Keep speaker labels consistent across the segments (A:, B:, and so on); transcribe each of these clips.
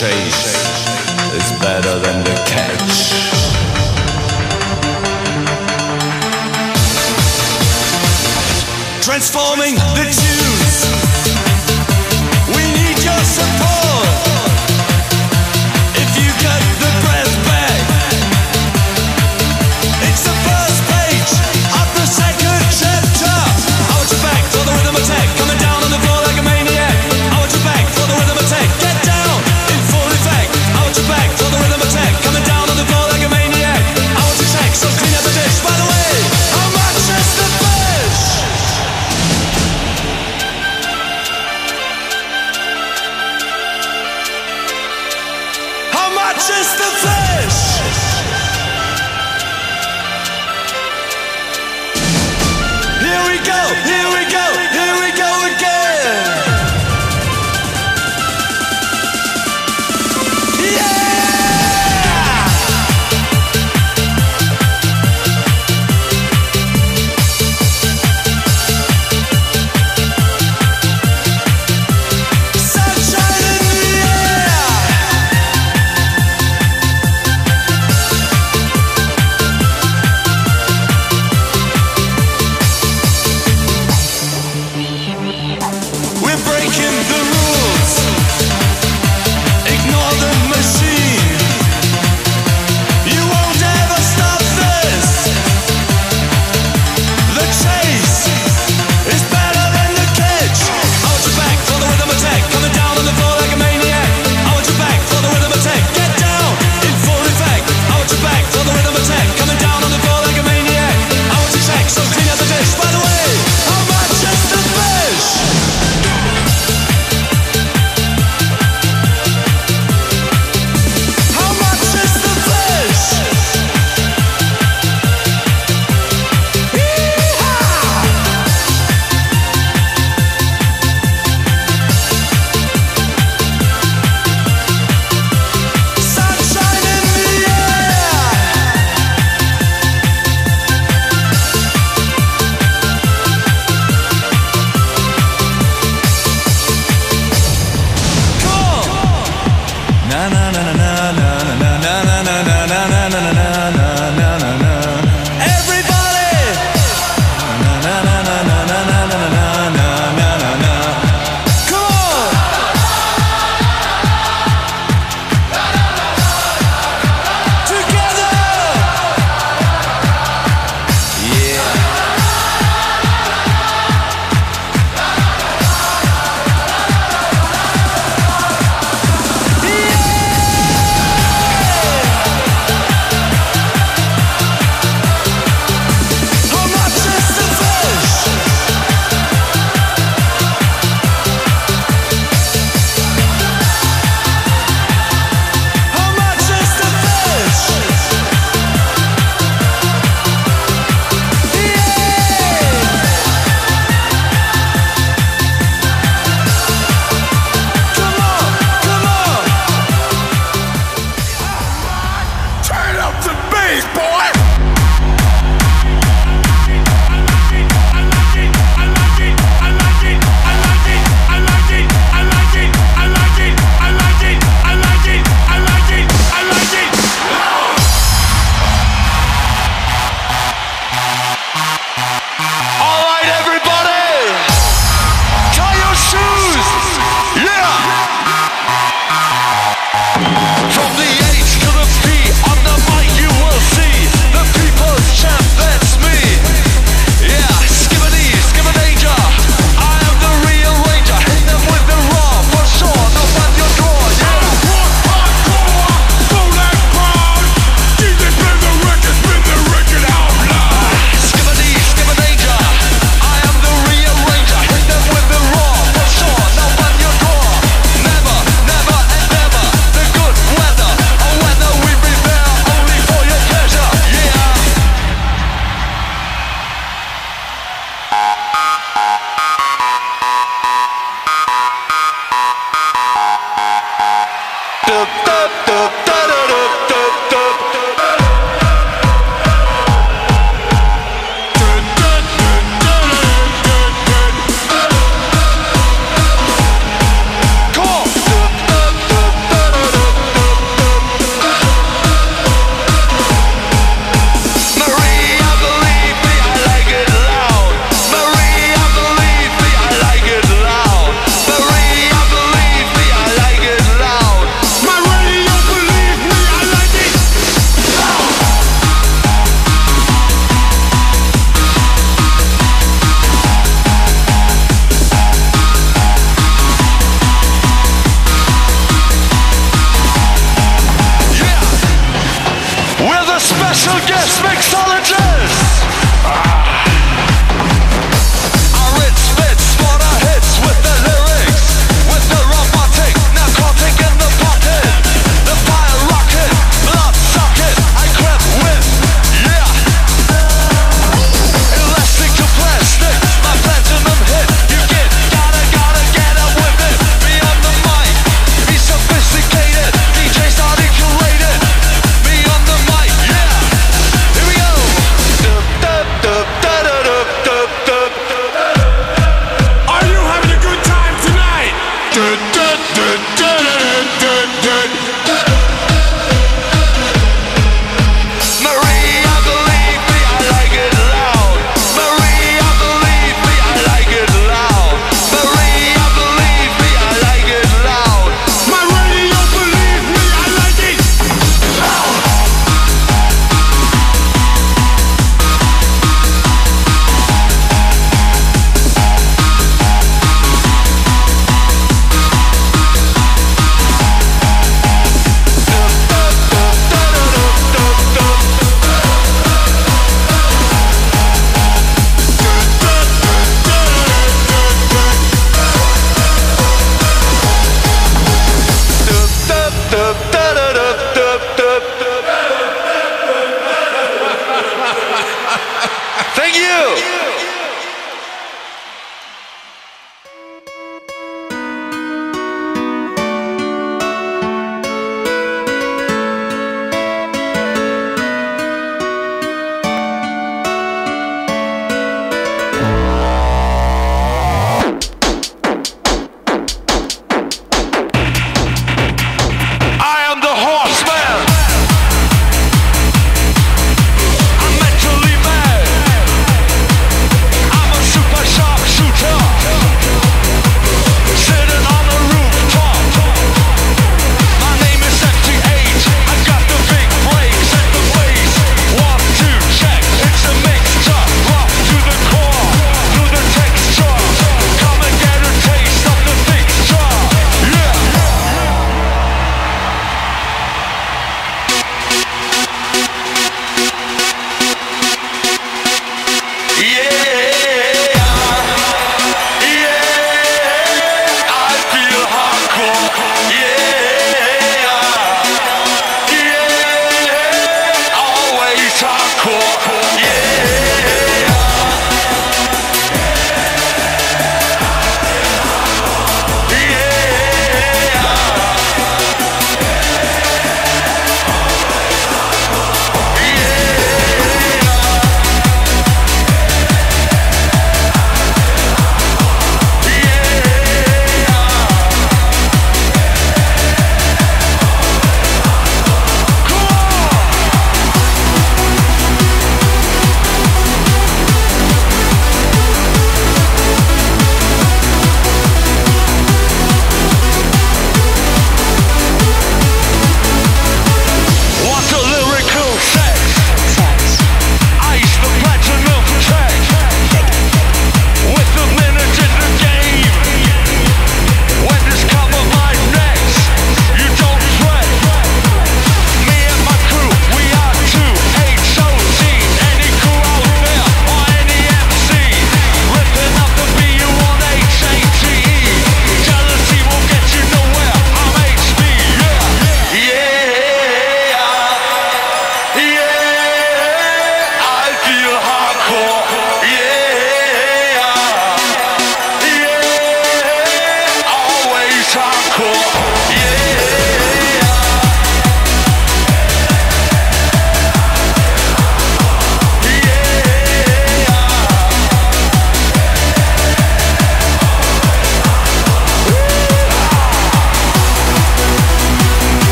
A: chase is better than the catch. Transforming the you.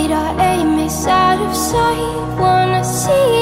B: Afraid our aim is out of sight. Wanna see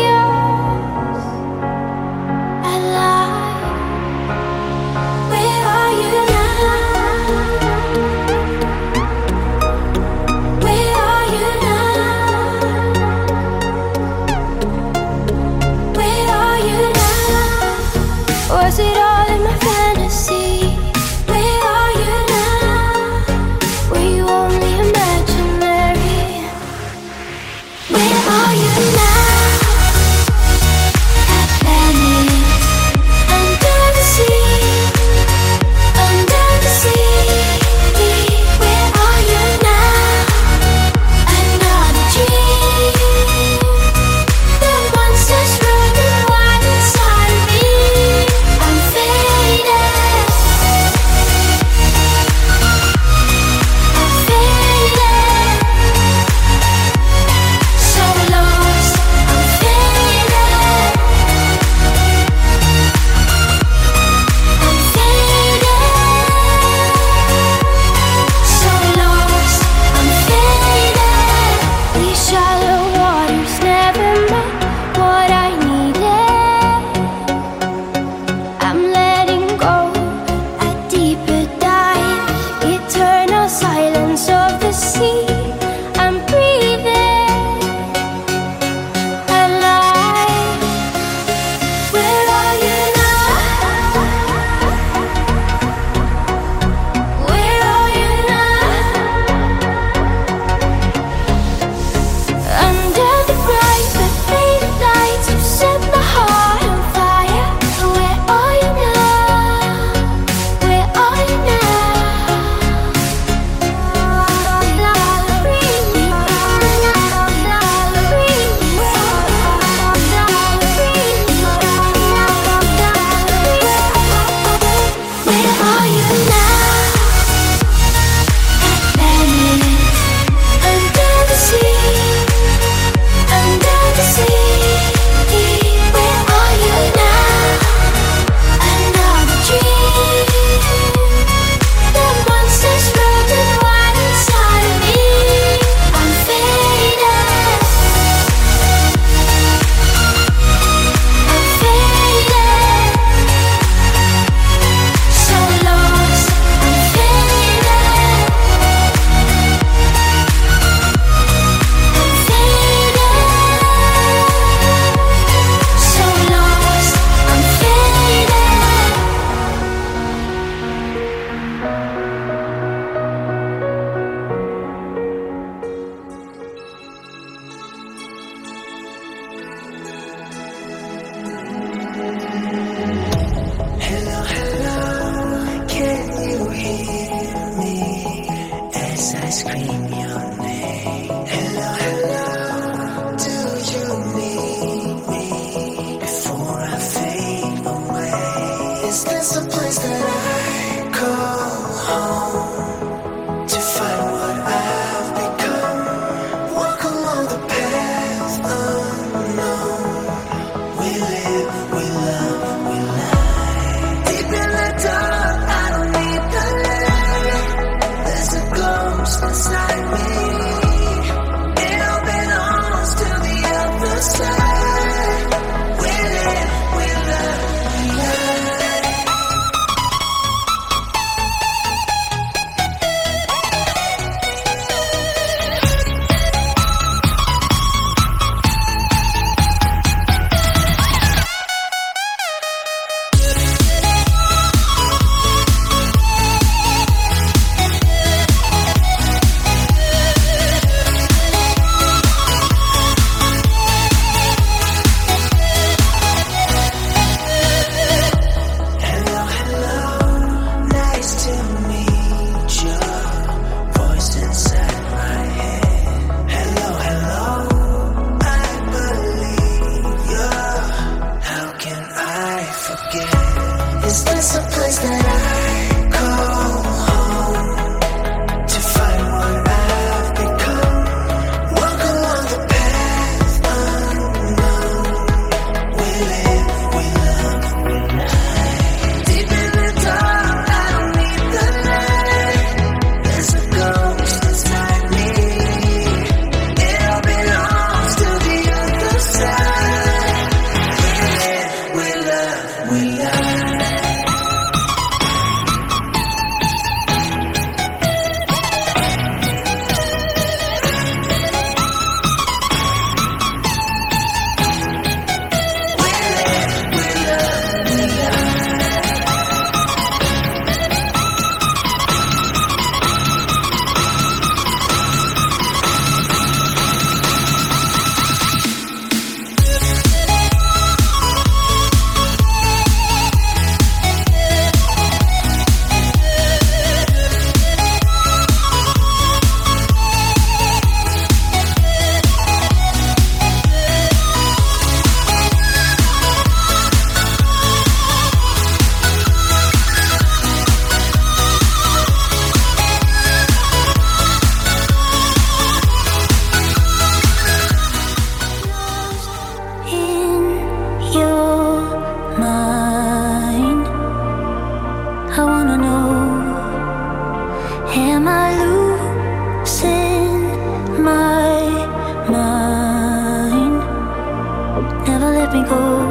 B: kept me cool.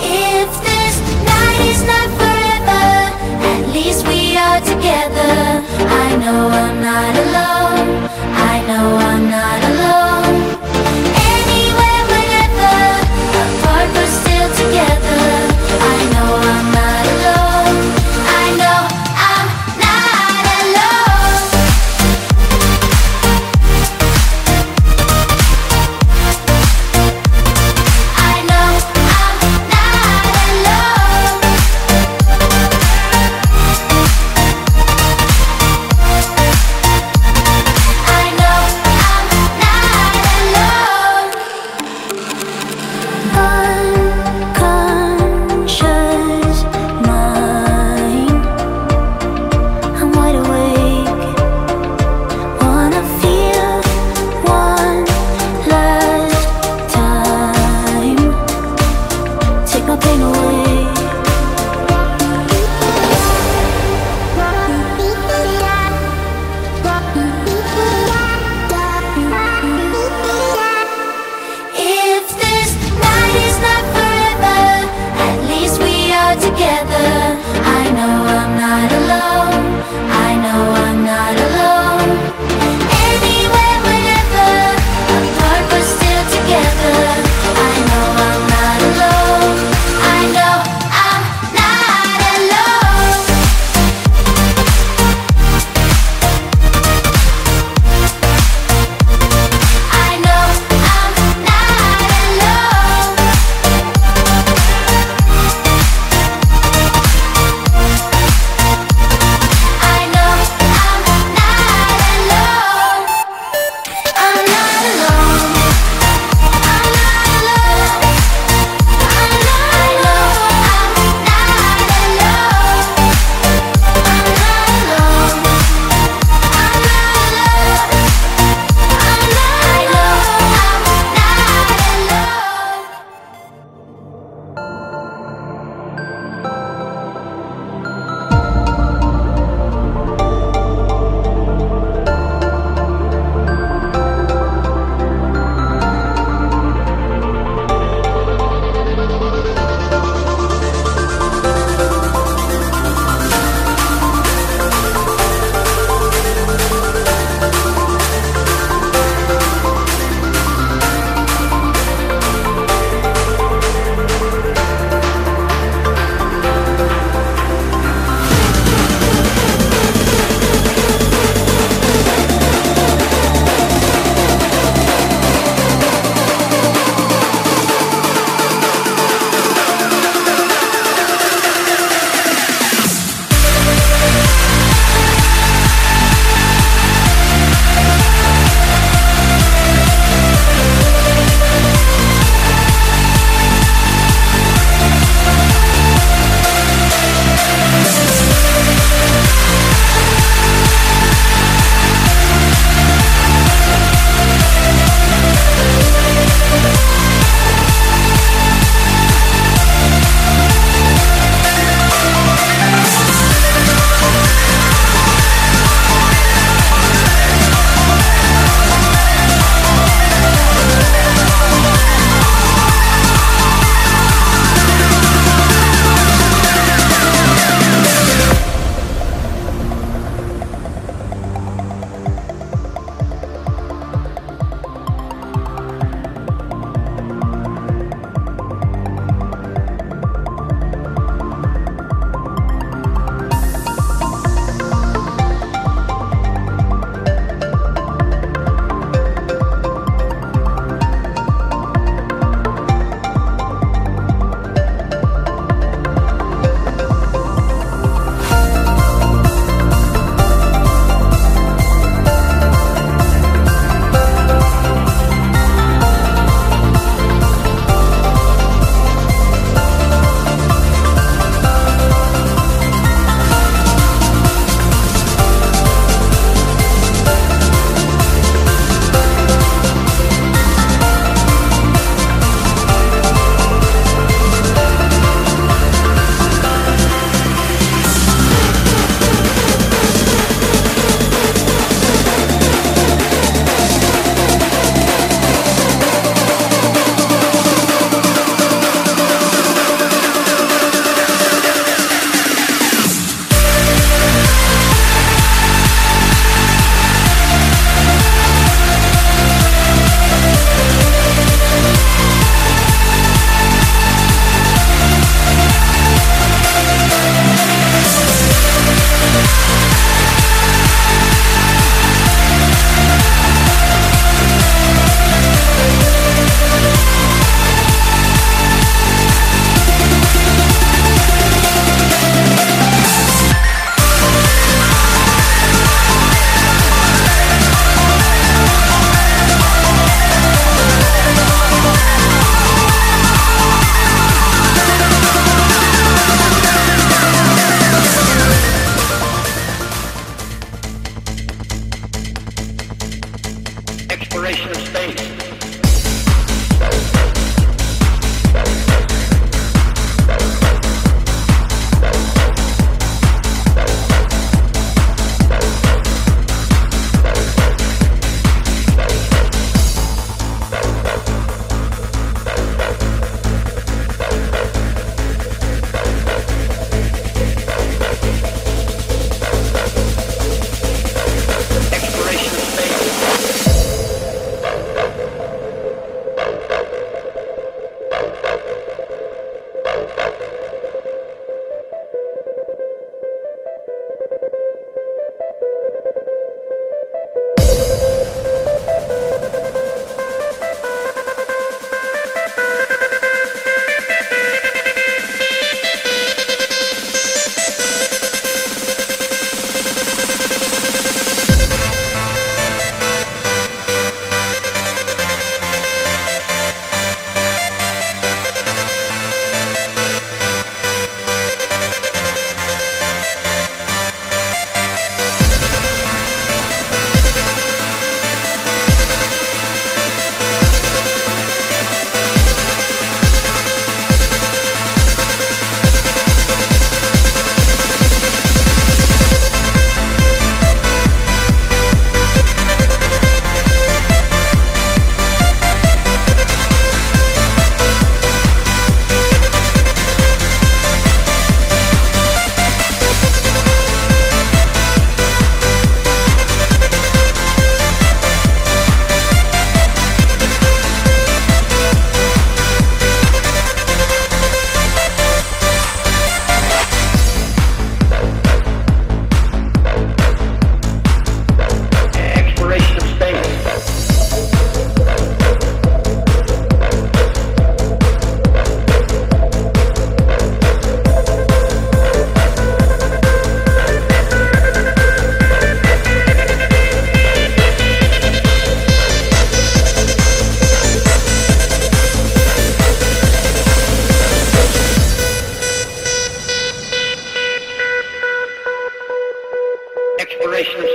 B: If this night is not forever, at least we are together. I know I'm not alone. I know I'm not alone.
C: away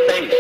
C: space.